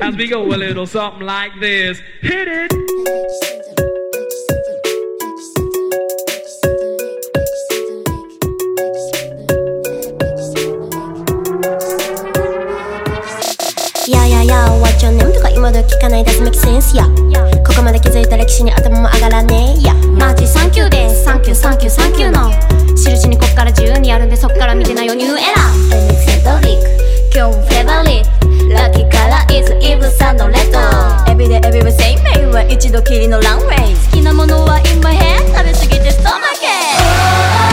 as we go a little something like this. Hit it. Yeah. ここまで気づいた歴史に頭も上がらねえや、マジサンキューでサンキューサンキューサンキューの。印にこっから自由にやるんでそっから見てないよニューエラー。エクセントク今日フレバリッラッキーカラ is イレッド Everyday every same way. は一度きりのランウェイ。好きなものは in my hand 食べ過ぎてストマケ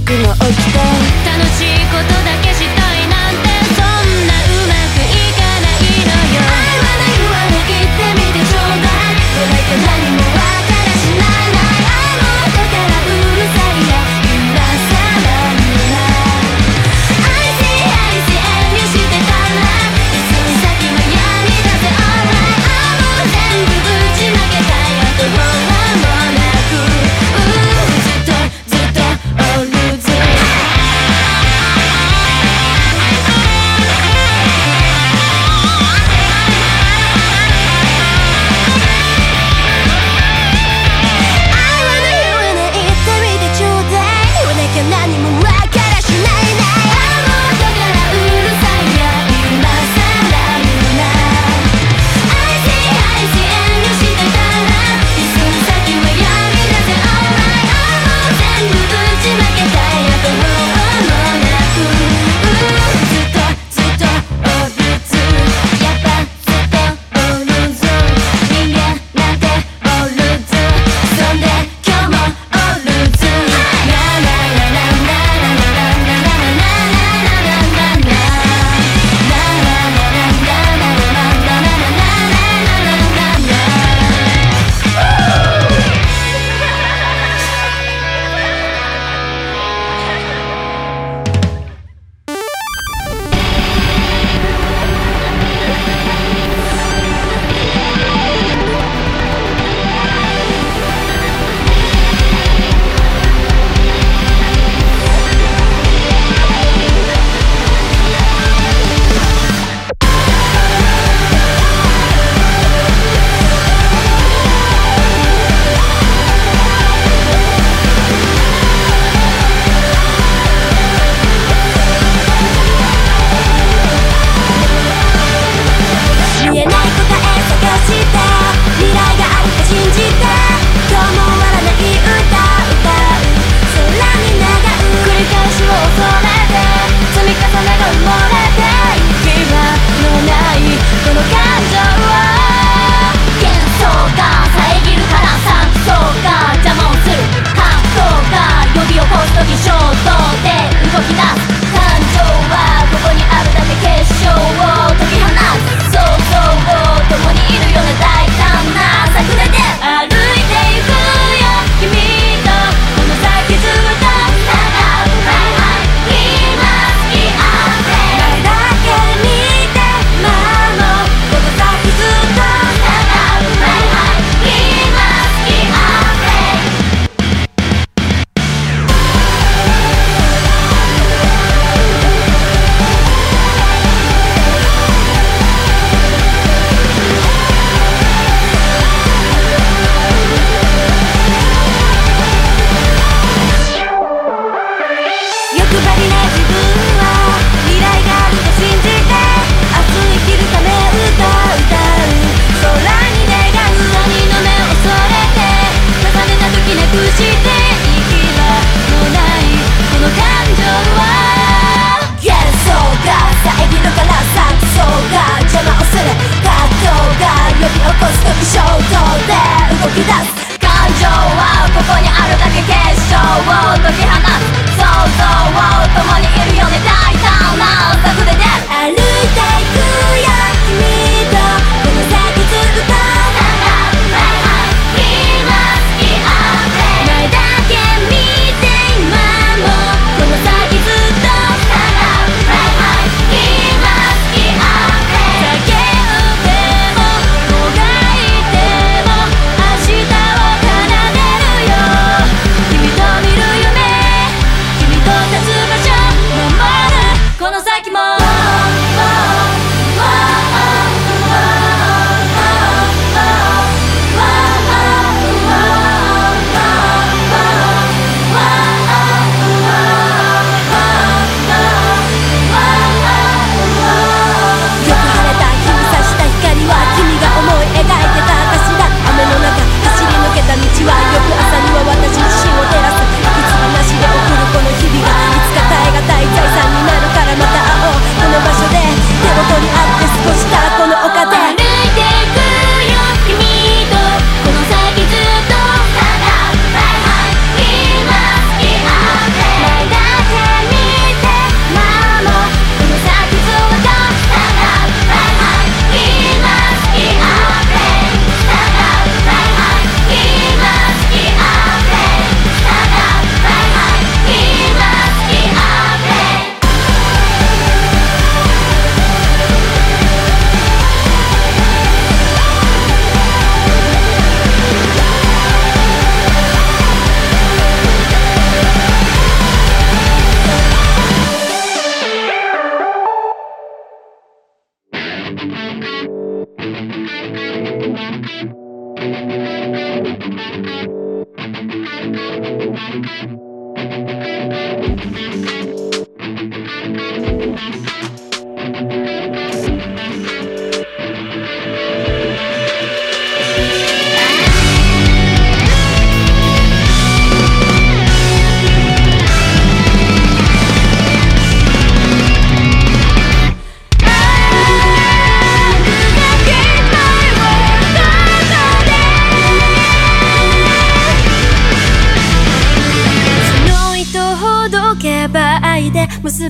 の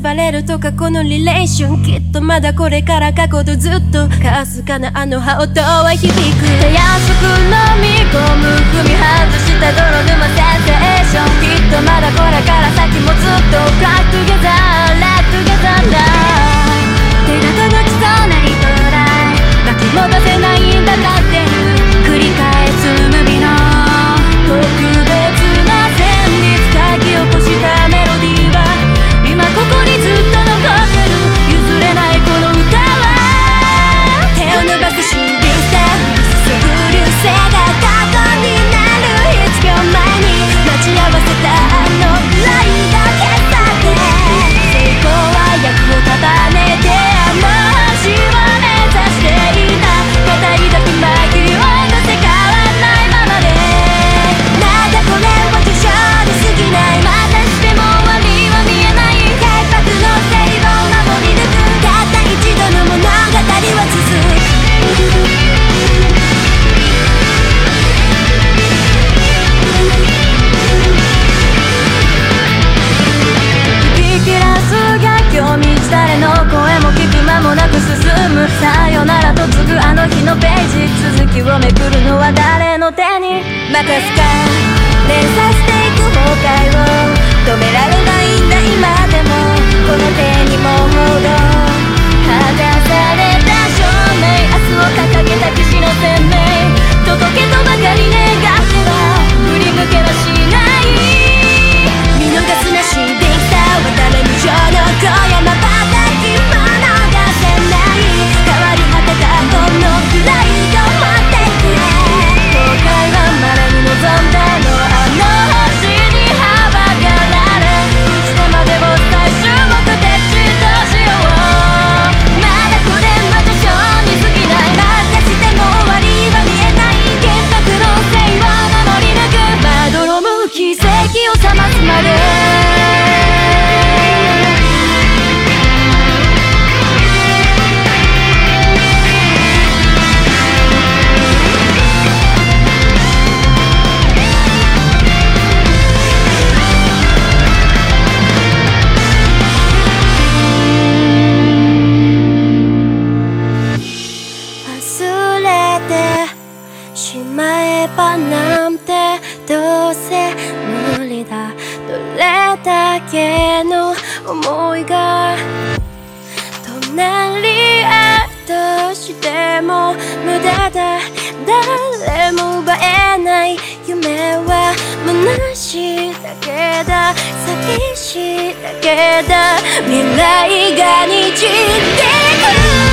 ばれるとかこのリレーション。きっとまだこれから過去とずっと。かすかなあの葉音は響く。たやすく飲み込む踏み外した泥沼センセーション。きっとまだこれから先もずっと r i g h t o g e t h e r l e t o g e t h e r だ。手が届きそうなリトライ巻き戻せないんだかってる。繰り返す無味のくのページ続きをめくるのは誰の手に任すか連鎖していく崩壊を止められないんだ今でもこの手にもほど。離された証明明日を掲げた騎士の鮮明届けとばかり願っては振り向けはしない。前歯なんてどうせ無理だ。どれだけの思いが隣り合いとしても無駄だ。誰も奪えない夢は虚しいだけだ。寂しいだけだ。未来がにじってくる。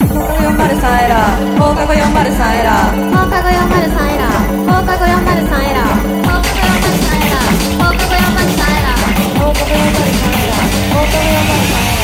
放課後403エラー。放課後403エラー。放課後403エラー。放課後403エラー。放課後403エラー。放課後403エラー。放課後403エラー。放課後403エラー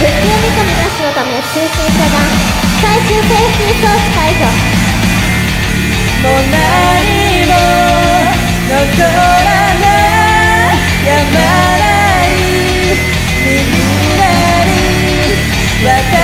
絶叫みたなのため通信遮断最終セーフテ装置解除もう何も残らない。やまない。右なり。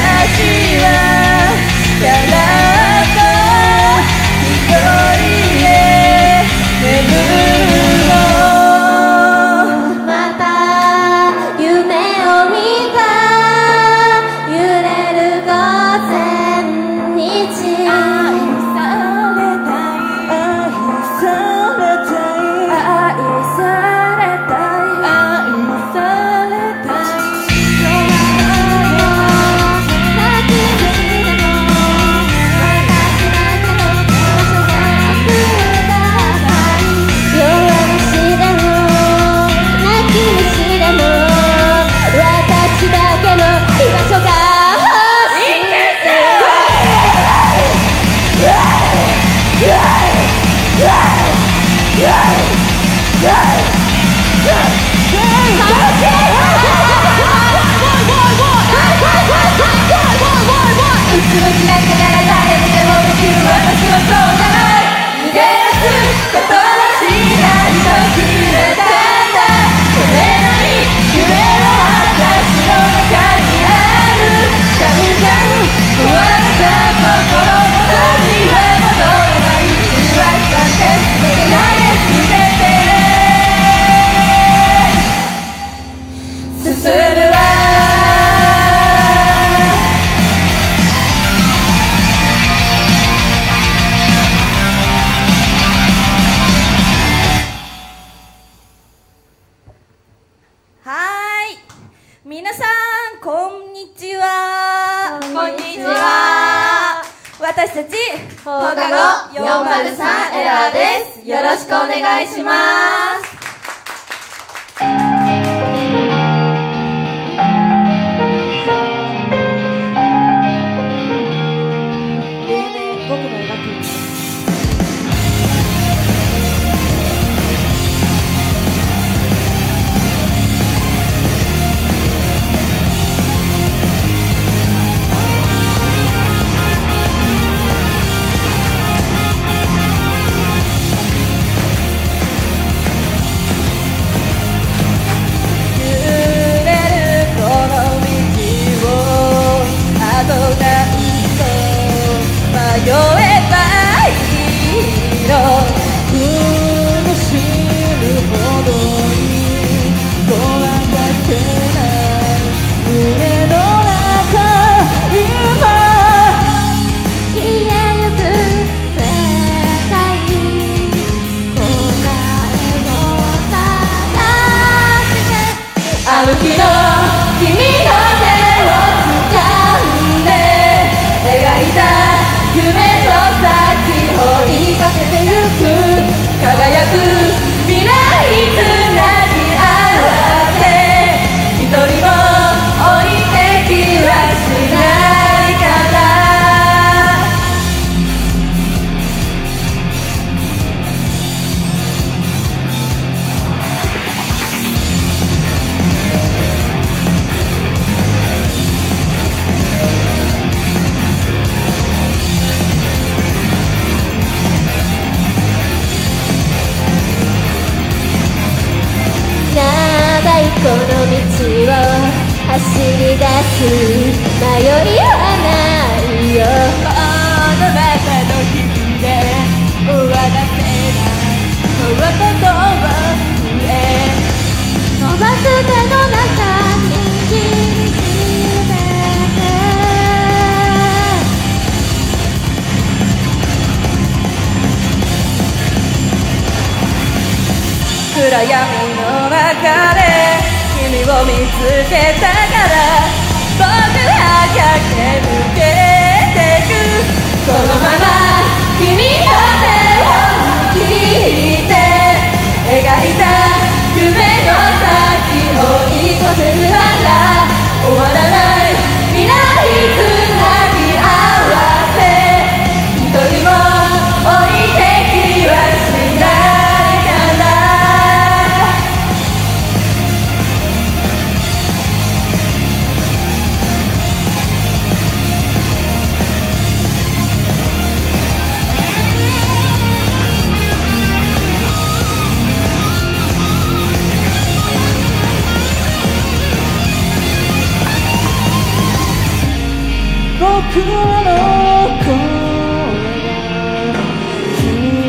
君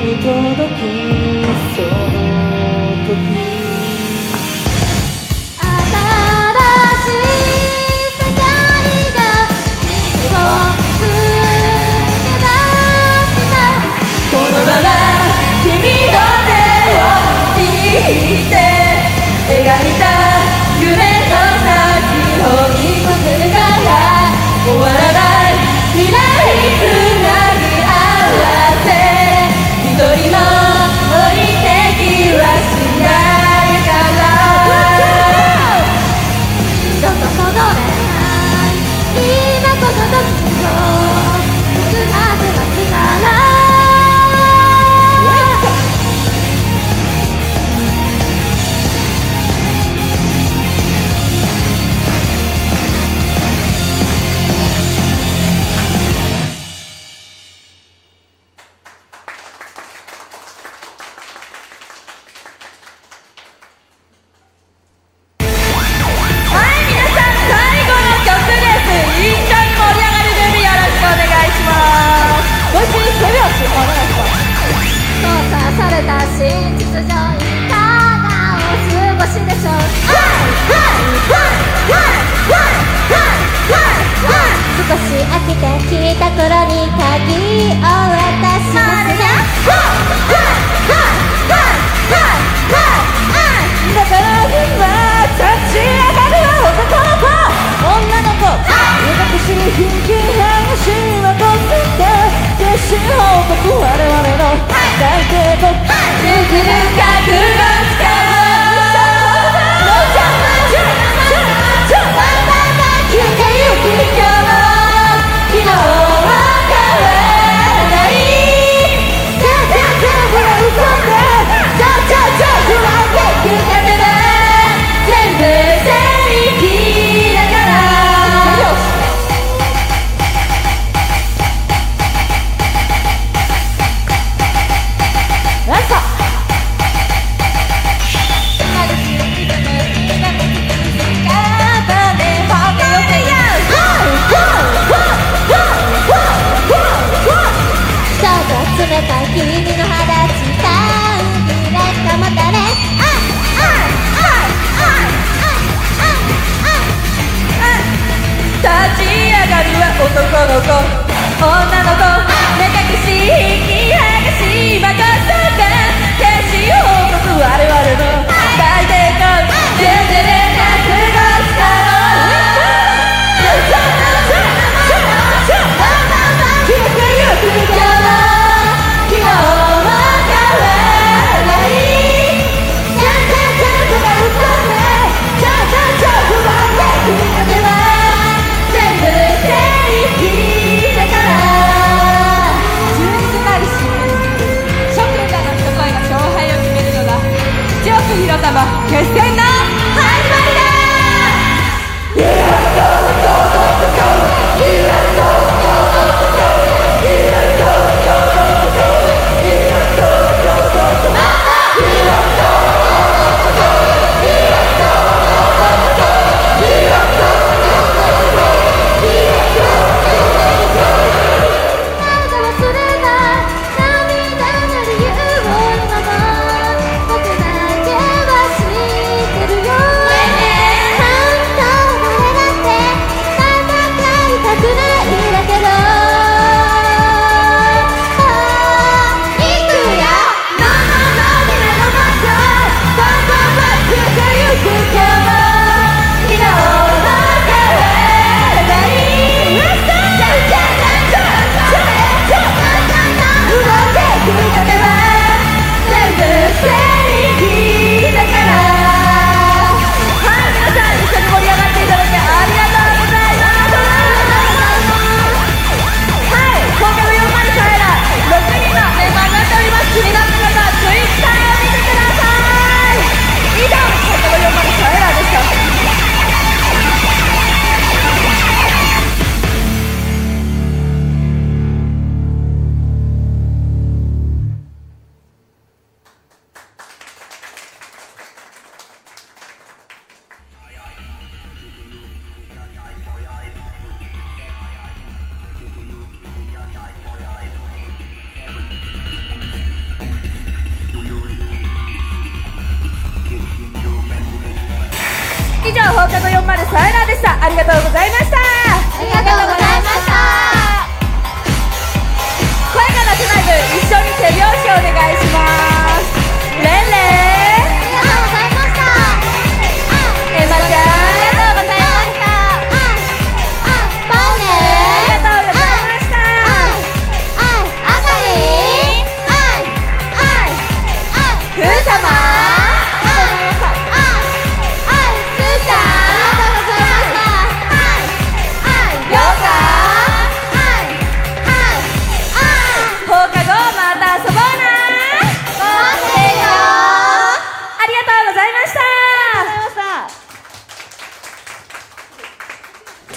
に届くその時新しい世界が道をつけ出した。このまま君の手を握って。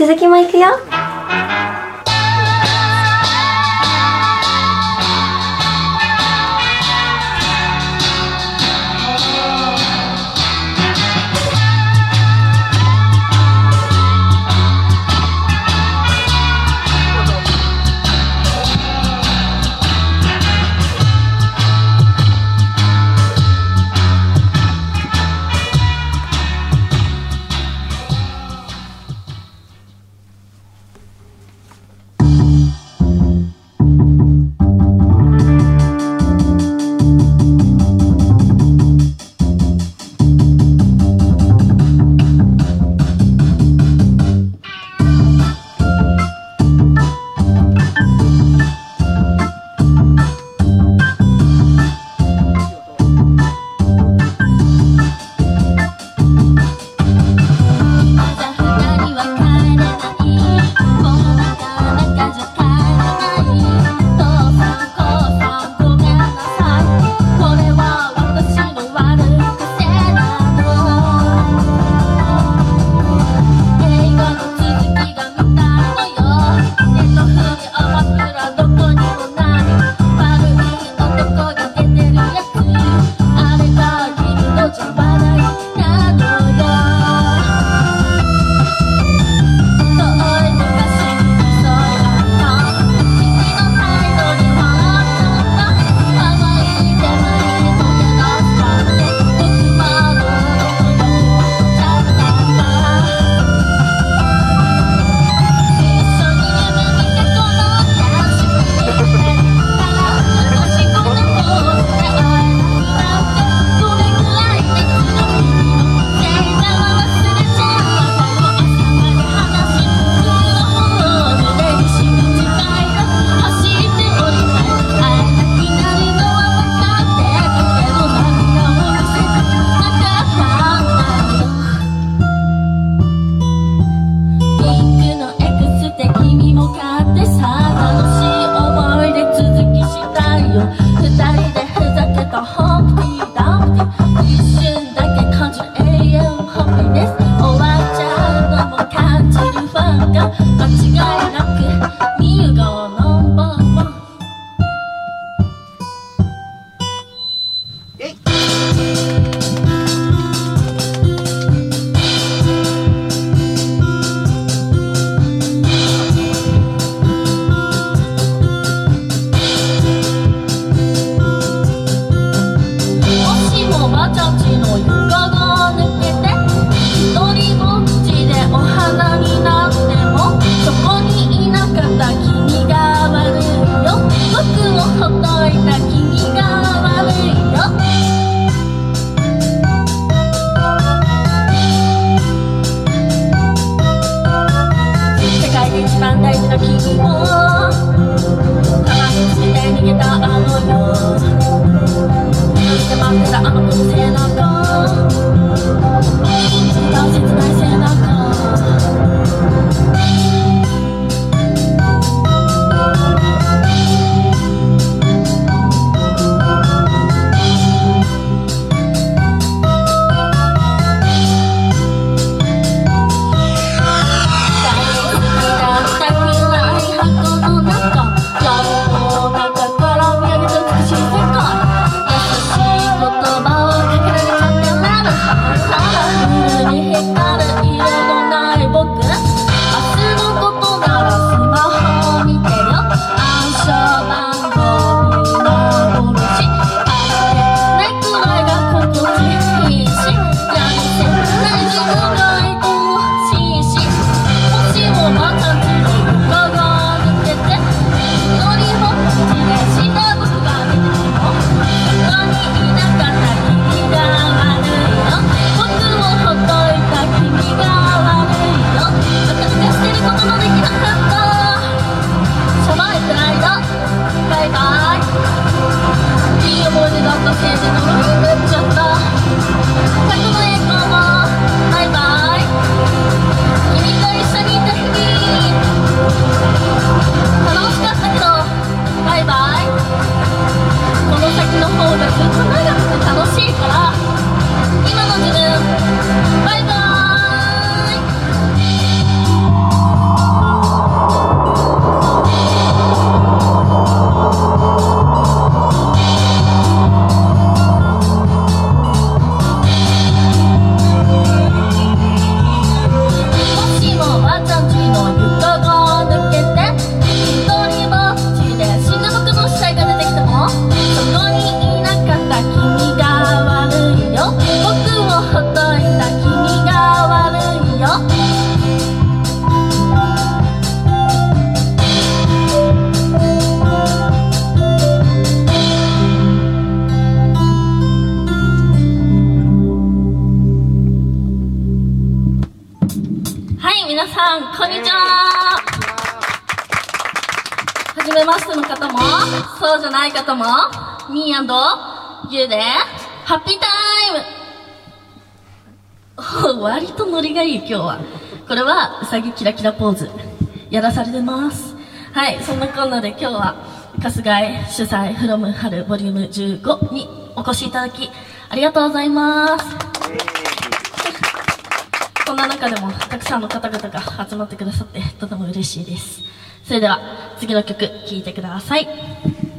続きもいくよ「割とノリがいい、今日は。これは、うさぎキラキラポーズ。やらされてます。はい、そんなこんなで今日は、春日井主催、フロム春ボリューム15にお越しいただき、ありがとうございます。そんな中でもたくさんの方々が集まってくださってとても嬉しいですそれでは次の曲聴いてください「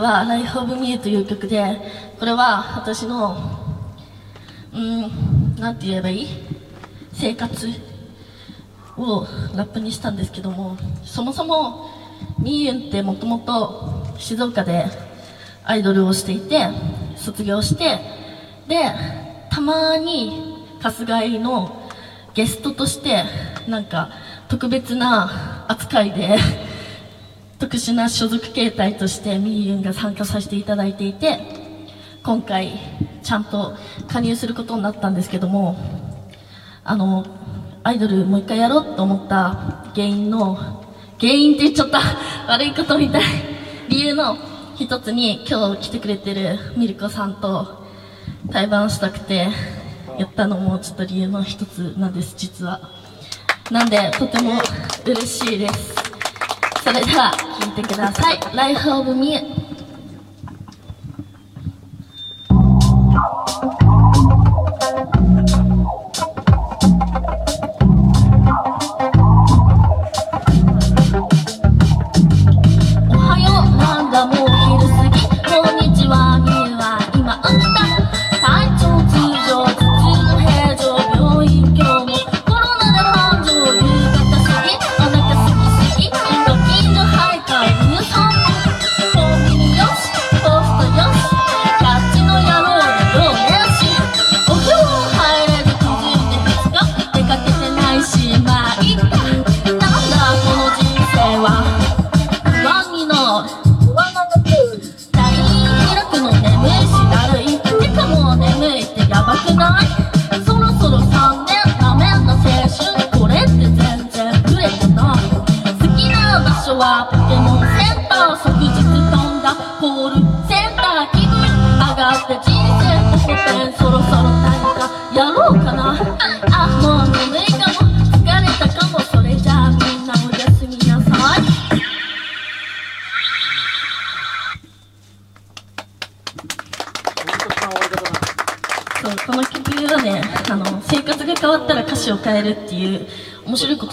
は Life of Me という曲で、これは私の、うん、なんて言えばいい？生活をラップにしたんですけども、そもそも、みーゆんってもともと静岡でアイドルをしていて、卒業して、で、たまに春日井のゲストとしてなんか特別な扱いで特殊な所属形態としてみーゆんが参加させていただいていて今回ちゃんと加入することになったんですけどもあのアイドルもう一回やろうと思った原因の原因って言っちゃった。悪いことみたい。理由の一つに今日来てくれてるミルコさんと対バンしたくてやったのもちょっと理由の一つなんです実は。なんでとても嬉しいです。それでは聴いてください「Life of Me」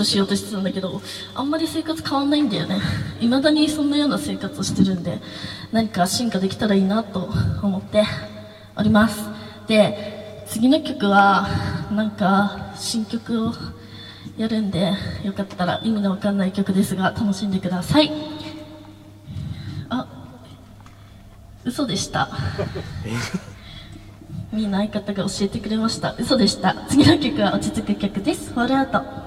しようとしてたんだけどあんまり生活変わんないんだよね。いまだにそんなような生活をしてるんで何か進化できたらいいなと思っております。で次の曲はなんか新曲をやるんでよかったら意味のわかんない曲ですが楽しんでください。あ嘘でした。みんな相方が教えてくれました。嘘でした。次の曲は落ち着く曲です。ホールアウト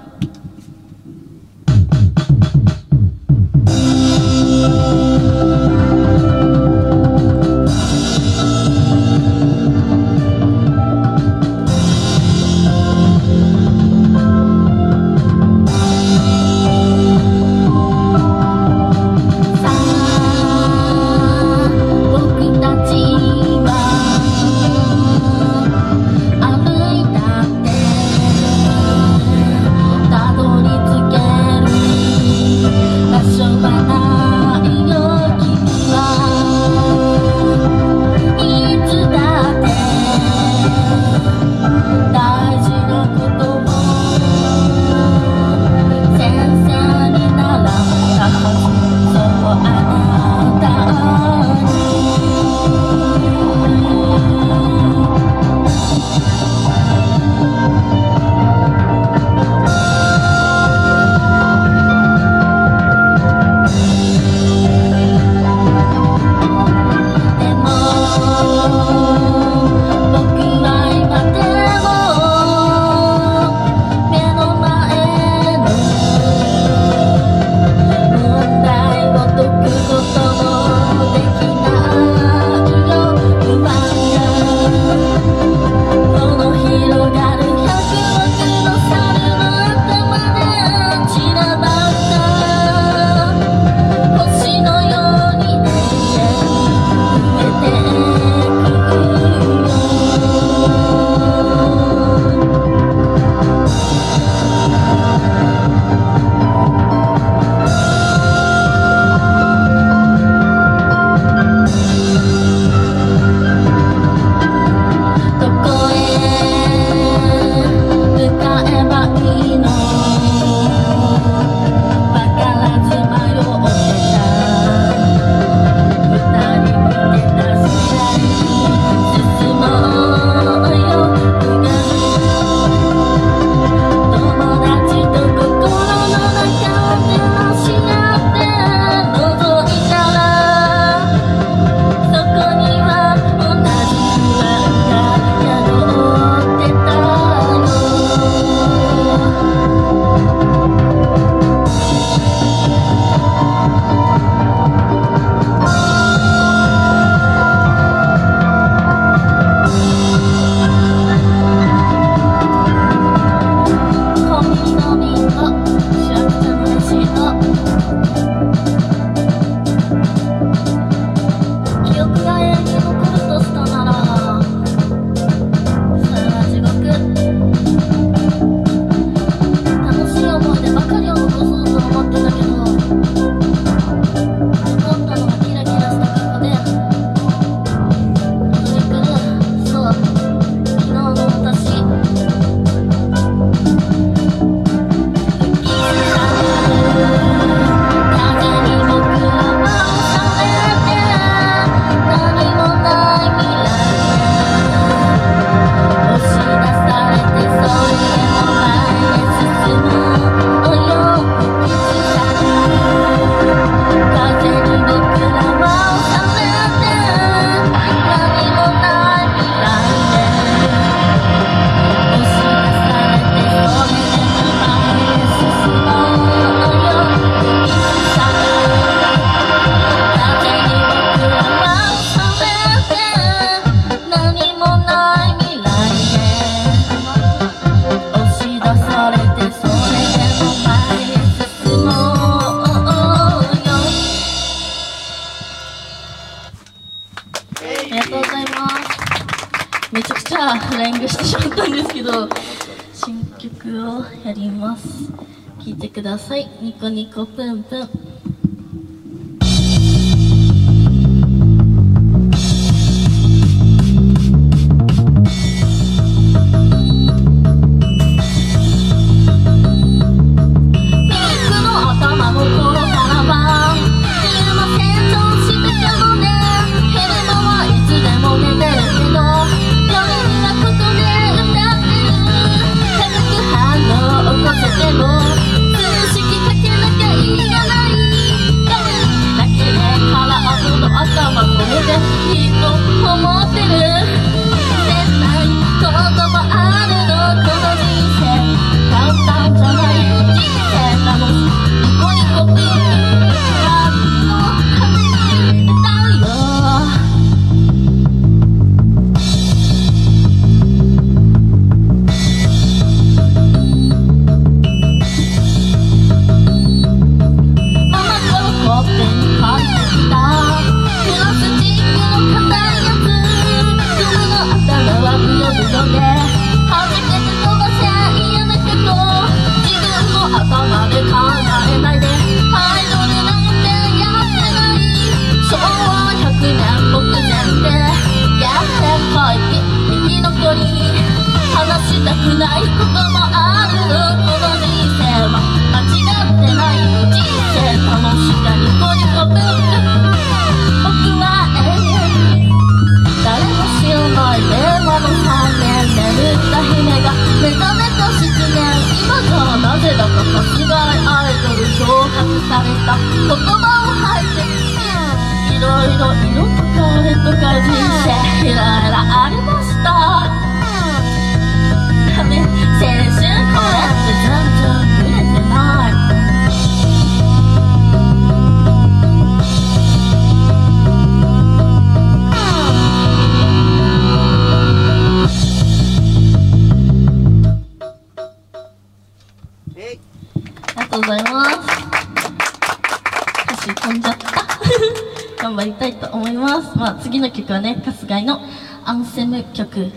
の曲はね、春日井のアンセム曲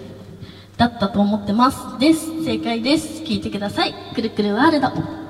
だったと思ってます。です。正解です。聴いてください。くるくるワールド。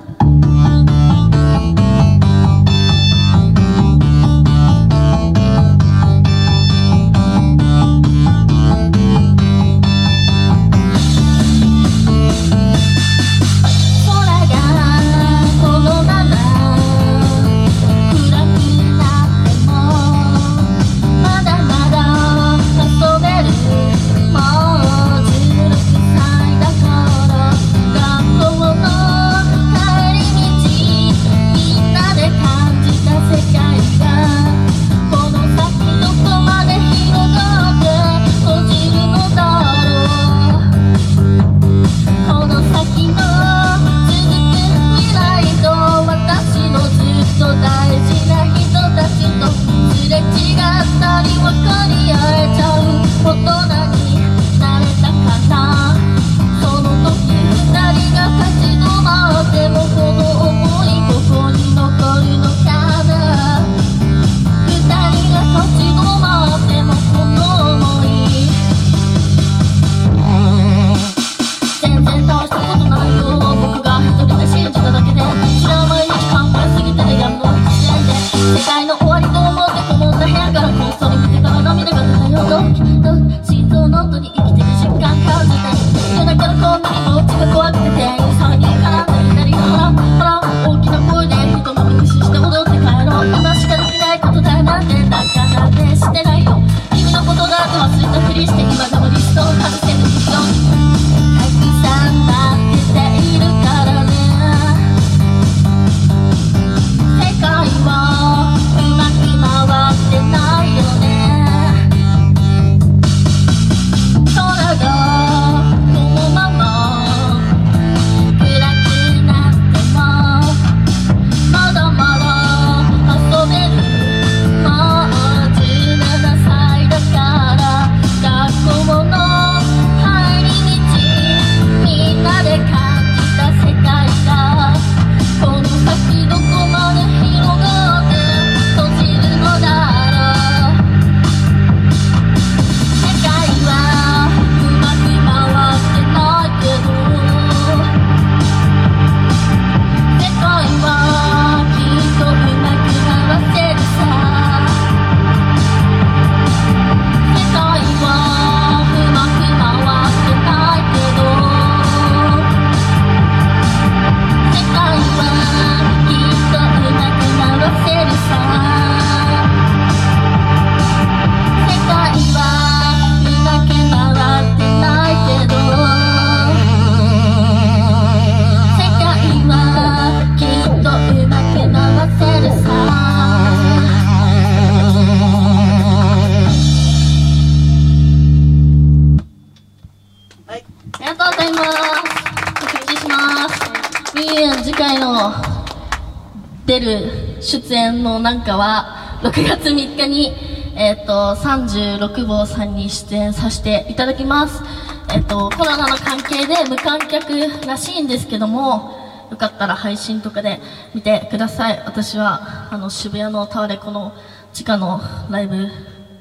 なんかは6月3日に、えーと、36号さんに出演させていただきます、えーと、とコロナの関係で無観客らしいんですけどもよかったら配信とかで見てください。私はあの渋谷のタワレコの地下のライブ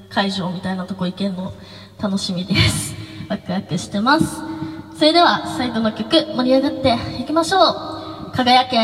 会場みたいなとこ行けるの楽しみです。ワクワクしてます。それでは最後の曲盛り上がっていきましょう。輝け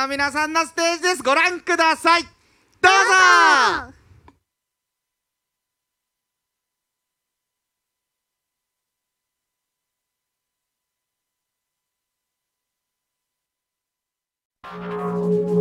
の皆さんのステージです。ご覧ください。どうぞ。どうぞ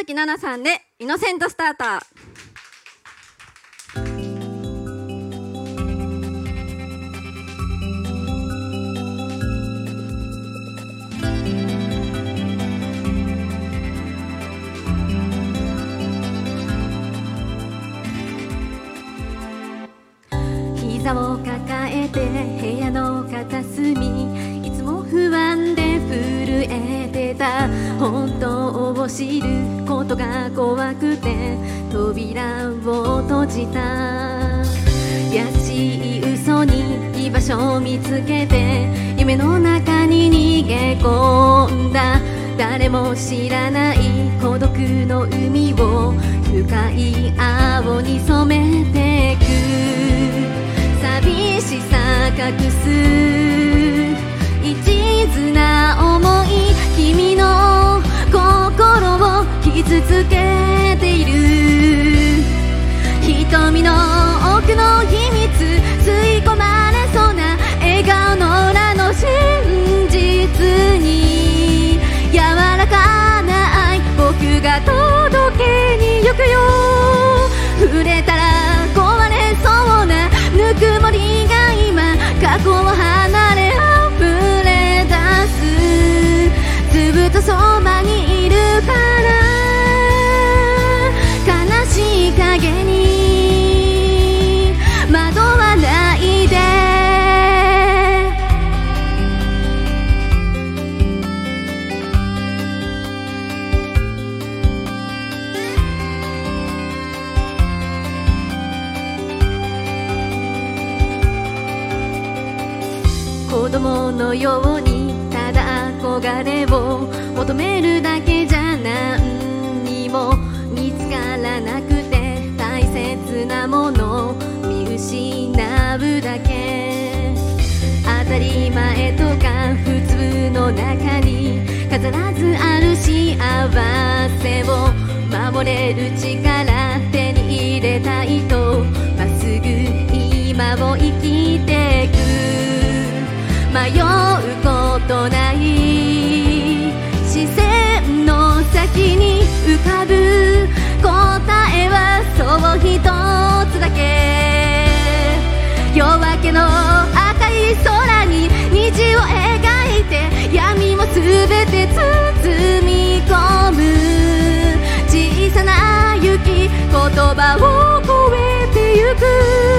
月奈々さんで「イノセントスターター」。膝を抱えて部屋の片隅いつも不安で震えてたを知ることが怖くて扉を閉じた優しい嘘に居場所を見つけて夢の中に逃げ込んだ。誰も知らない孤独の海を深い青に染めてく。寂しさ隠す。一途な想い君の心を傷つけている。瞳の奥の秘密吸い込まれそうな笑顔の裏の真実に。のようにただ憧れを求めるだけじゃ何にも見つからなくて大切なものを見失うだけ。当たり前とか普通の中に飾らずある幸せを守れる力手に入れたいと。まっすぐ今を生きて迷うことない視線の先に浮かぶ答えはそう一つだけ。夜明けの赤い空に虹を描いて闇も全て包み込む。小さな雪言葉を超えてゆく。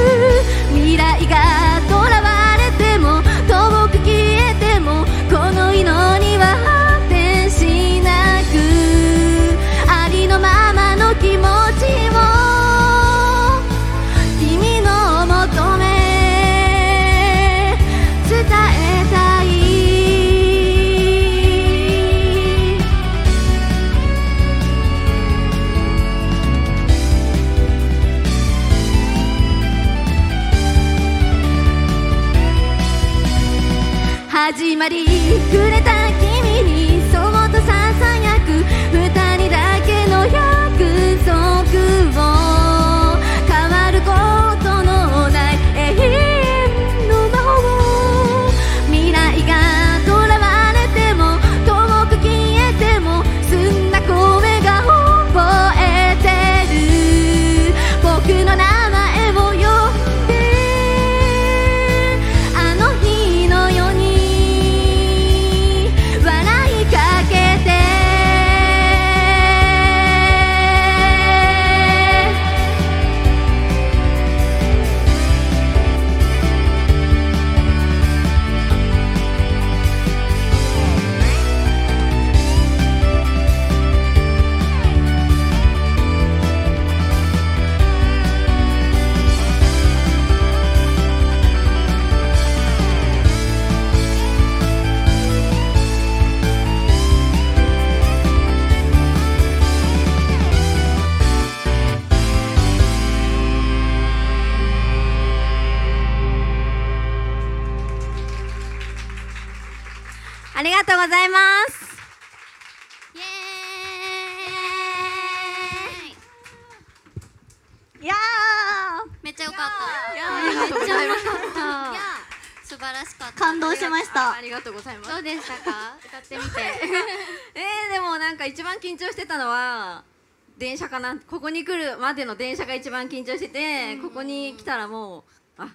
かな？ここに来るまでの電車が一番緊張してて、ここに来たらもうあ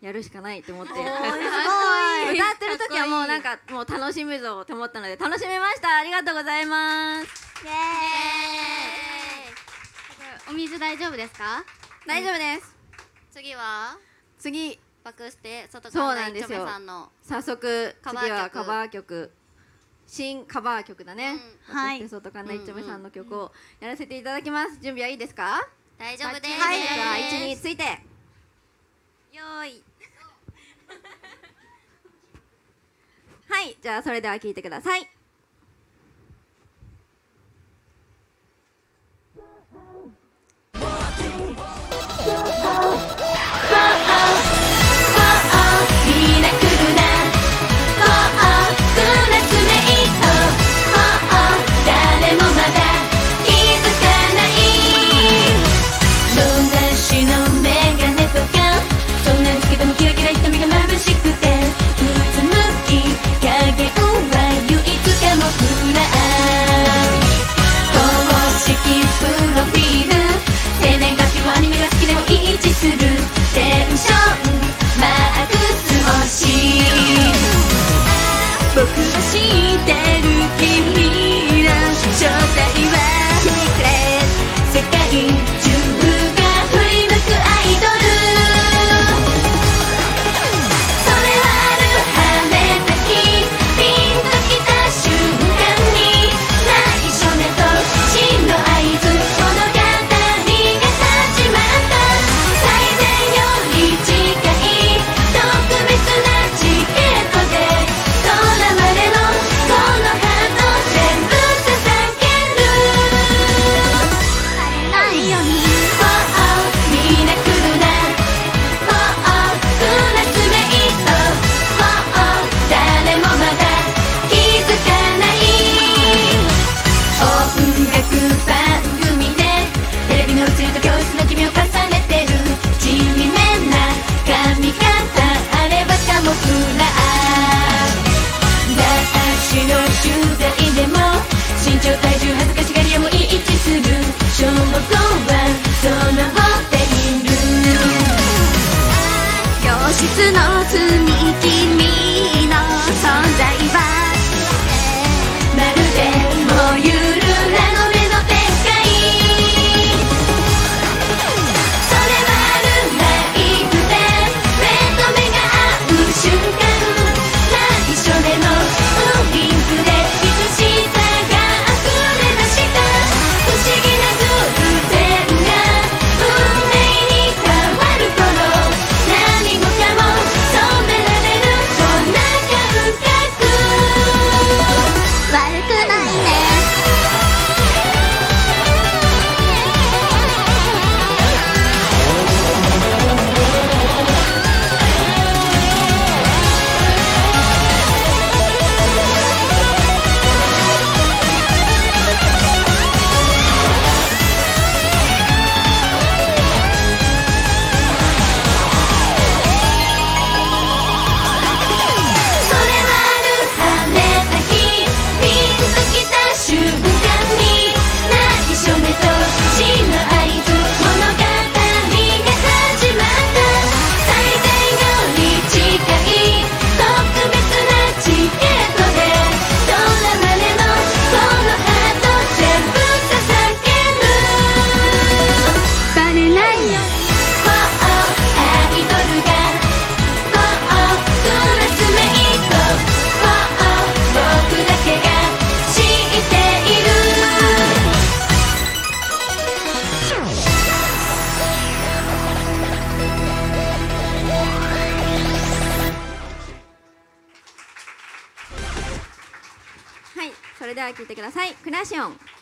やるしかないって思って。歌ってる時はもうなんかもう楽しむぞと思ったので楽しめました。ありがとうございます。お水大丈夫ですか？大丈夫です、次は？次。バックして外から一丁目さんの。早速次はカバー曲。新カバー曲だね、うん、はい。外神田一丁目さんの曲をやらせていただきます。準備はいいですか？大丈夫です。はい。じゃあ一について。よい。はい。じゃあそれでは聞いてください。Oh, oh, oh. しい僕は知ってる君。ください。クラシオン。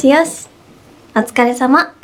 しよし。お疲れ様。